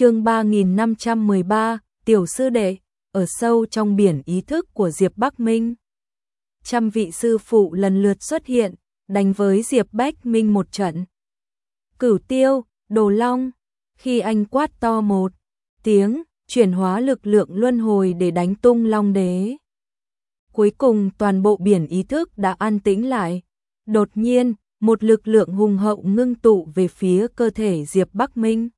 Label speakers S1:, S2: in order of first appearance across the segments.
S1: chương 3513, tiểu sư đệ, ở sâu trong biển ý thức của Diệp Bắc Minh. Trăm vị sư phụ lần lượt xuất hiện, đánh với Diệp Bách Minh một trận. Cửu tiêu, đồ long, khi anh quát to một tiếng, chuyển hóa lực lượng luân hồi để đánh tung long đế. Cuối cùng toàn bộ biển ý thức đã an tĩnh lại. Đột nhiên, một lực lượng hùng hậu ngưng tụ về phía cơ thể Diệp Bắc Minh.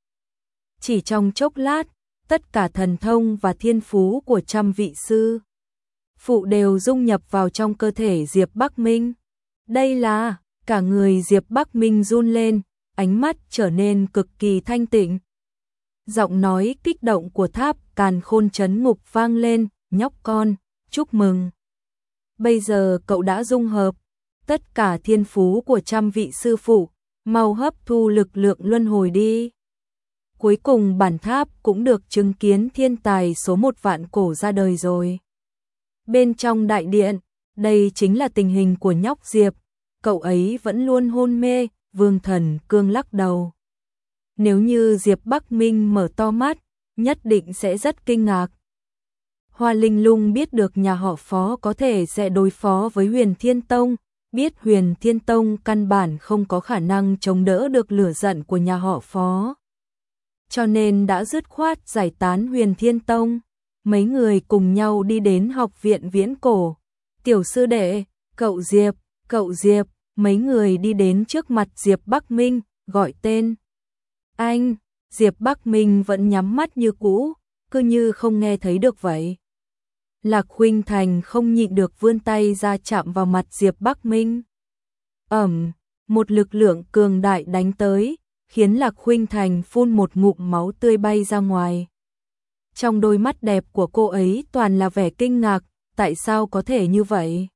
S1: Chỉ trong chốc lát, tất cả thần thông và thiên phú của trăm vị sư phụ đều dung nhập vào trong cơ thể Diệp Bắc Minh. Đây là, cả người Diệp Bắc Minh run lên, ánh mắt trở nên cực kỳ thanh tịnh. Giọng nói kích động của tháp càn khôn chấn ngục vang lên, nhóc con, chúc mừng. Bây giờ cậu đã dung hợp, tất cả thiên phú của trăm vị sư phụ, mau hấp thu lực lượng luân hồi đi. Cuối cùng bản tháp cũng được chứng kiến thiên tài số một vạn cổ ra đời rồi. Bên trong đại điện, đây chính là tình hình của nhóc Diệp, cậu ấy vẫn luôn hôn mê, vương thần cương lắc đầu. Nếu như Diệp Bắc Minh mở to mắt, nhất định sẽ rất kinh ngạc. Hoa Linh Lung biết được nhà họ Phó có thể sẽ đối phó với Huyền Thiên Tông, biết Huyền Thiên Tông căn bản không có khả năng chống đỡ được lửa giận của nhà họ Phó. Cho nên đã dứt khoát giải tán Huyền Thiên Tông, mấy người cùng nhau đi đến học viện viễn cổ. Tiểu sư đệ, cậu Diệp, cậu Diệp, mấy người đi đến trước mặt Diệp Bắc Minh, gọi tên. Anh, Diệp Bắc Minh vẫn nhắm mắt như cũ, cứ như không nghe thấy được vậy. Lạc Khuynh Thành không nhịn được vươn tay ra chạm vào mặt Diệp Bắc Minh. Ẩm, một lực lượng cường đại đánh tới, khiến Lạc Khuynh Thành phun một ngụm máu tươi bay ra ngoài. Trong đôi mắt đẹp của cô ấy toàn là vẻ kinh ngạc, tại sao có thể như vậy?